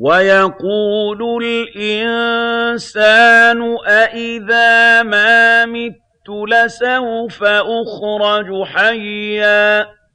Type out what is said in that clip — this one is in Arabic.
وَيَقُولُ الْإِنسَانُ أَإِذَا مَا مِتُّ لَسَوْفَ أُخْرَجُ حَيًّا